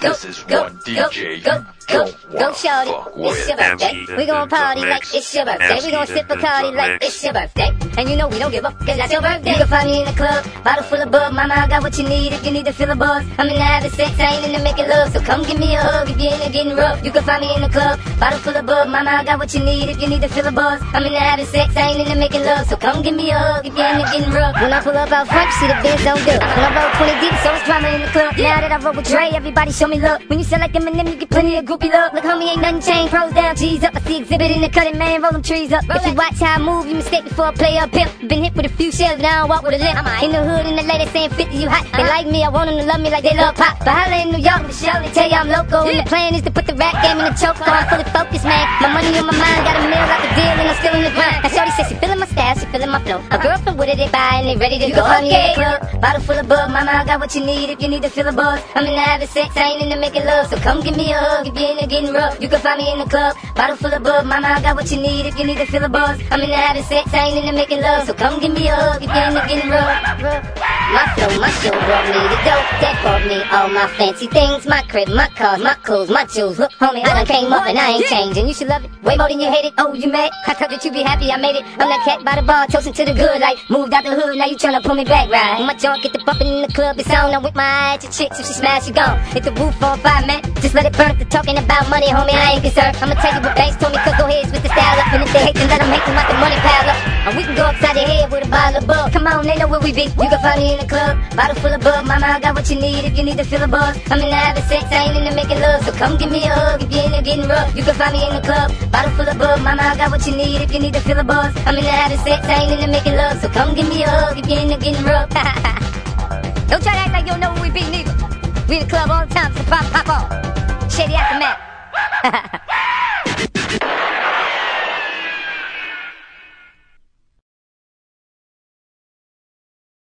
This is one DJ you don't wanna shorty. It's with. your birthday. We gon' party like it's your birthday. We gon' sip a party like it's your birthday. And you know we don't give up, cause that's your birthday. You can find me in the club, bottle full of bub. Mama, I got what you need if you need to feel a buzz. I'm in the having sex, I ain't in the making love. So come give me a hug if you're in the getting rough. You can find me in the club, bottle full of bub. Mama, I got what you need if you need to feel a buzz. I'm in the having sex, I ain't in the making love. So come give me a hug if you're in the getting rough. When I pull up out front, you see the Benz don't do. When I roll 20 deep, so it's drama in the club. Now that I roll with Dre, everybody show me love. When you sell like Eminem, you get plenty of groupie love. Look, homie, ain't nothing changed. Pros down, G's up. I see exhibit in the cutting, man. Roll them trees up. If you watch how I move, you mistake before I play a pimp. Been hit with a few shells, now I walk with a limp. In the hood, in the lady saying 50, you hot. They like me, I want them to love me like they love pop. But holla in New York, show, they tell you I'm local. And the plan is to put the rap game in the choke. So I'm fully focused, man. My money on my mind, got a meal like the deal, and I'm still in the grind. Now, Shorty says she feeling my style, she feeling my flow. A girl from Wooded, they buy, and they ready to You go. can I'm in the club, bottle full of bub. Mama, I got what you need if you need to feel a buzz. I'm in the having sex, I ain't in the making love. So come give me a hug if you're in the getting rough. You can find me in the club, bottle full of bub. Mama, I got what you need if you need to feel a buzz. I'm in the having sex, I ain't in the making love. So come give me a hug if you're in the getting rough. My flow, my show brought me the dope that brought me all my fancy things. My crib, my cars, my clothes, my jewels. Look, homie, I done came up and I ain't changing. You should love it way more than you hate it. Oh, you mad? I thought that you be happy I made it. I'm that cat by the bar, toasting to the good life. Moved out the hood, now you tryna pull me back, right? My joint get the bumping in the club, it's on. I'm with my eye at your chicks, if she smash, you gone. Hit the roof on fire, man. Just let it burn. If they're talking about money, homie, I ain't concerned. I'ma tell you what banks told me, cause go ahead with the style up. And if they hate, then let them hate them like the money pile up. And we can go upside the head with a bottle of bug. Come on, they know where we be. You can find me in the club, bottle full of bug. Mama, I got what you need if you need to feel a buzz. I'm in the having sex, I ain't in the making love. So come give me a hug if you're in getting rough. You can find me in the club, bottle full of bug. Mama, I got what you need if you need to feel a buzz. I'm in the having sex, I ain't in the making love. So come give me a hug if you're in getting rough. don't try to act like you don't know where we be, neither. We in the club all the time, so pop, pop off. Shady aftermath.